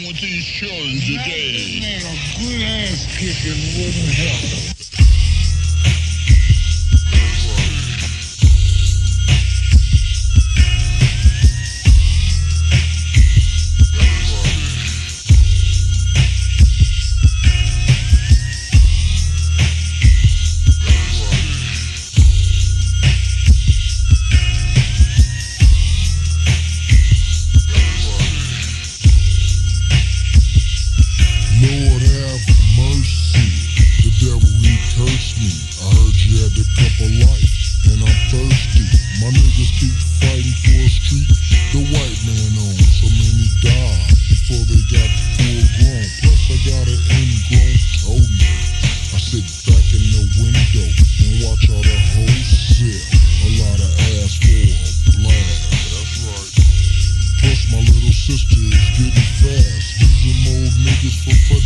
home with these children today. Man, a good ass kicking wouldn't help. My niggas keep fighting for a street the white man owns So many die before they got full grown. Plus I got an ingrown toenail. I sit back in the window and watch all the wholesale. A lot of ass for a blast. That's right. Plus my little sister is getting fast. These old niggas for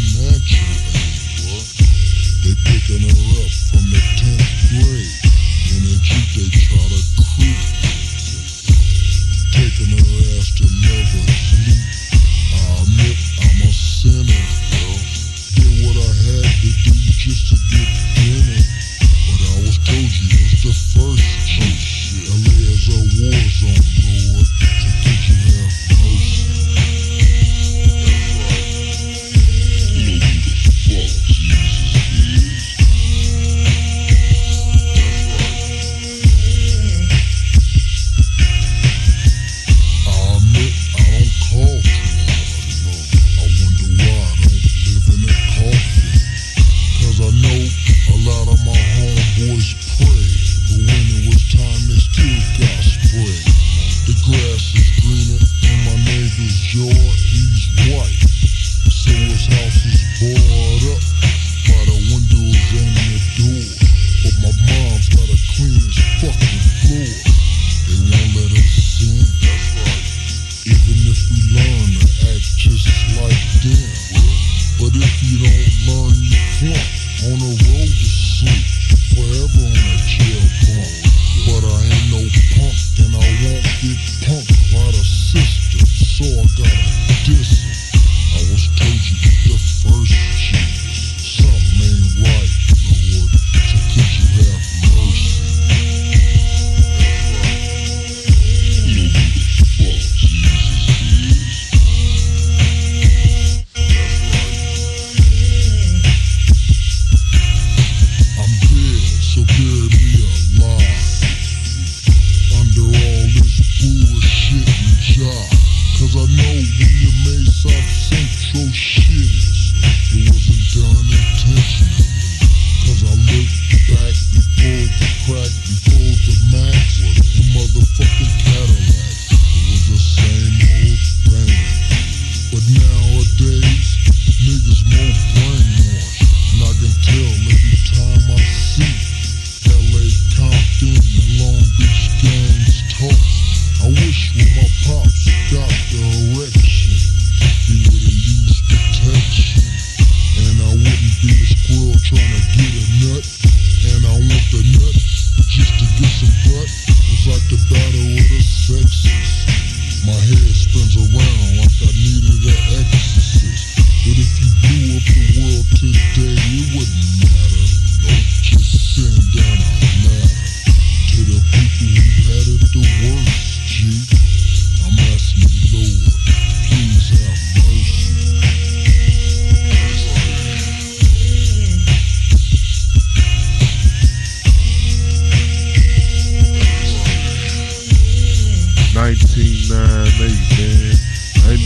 room.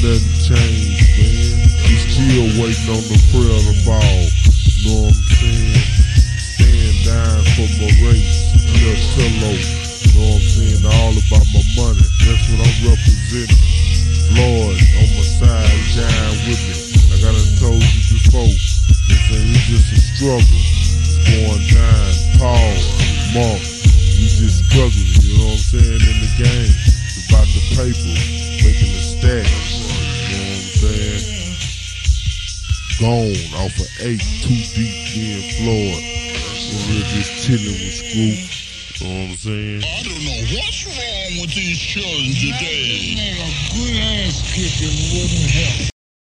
nothing changed, man. We still waiting on the prayer to ball. Know what I'm saying? Stand down for my race. Just solo. Know what I'm saying? All about my money. That's what I'm representing. Lord, on my side, shine with me. Like I done told you before. This ain't just a struggle. It's going down. Paul, Mark, we just struggling. You know what I'm saying? In the game, it's about the paper, making the stacks. Gone off of 8 2 Deep in Florida. We're just chilling with school. You know what I'm saying? I don't know what's wrong with these children today. A good ass kicking wouldn't help.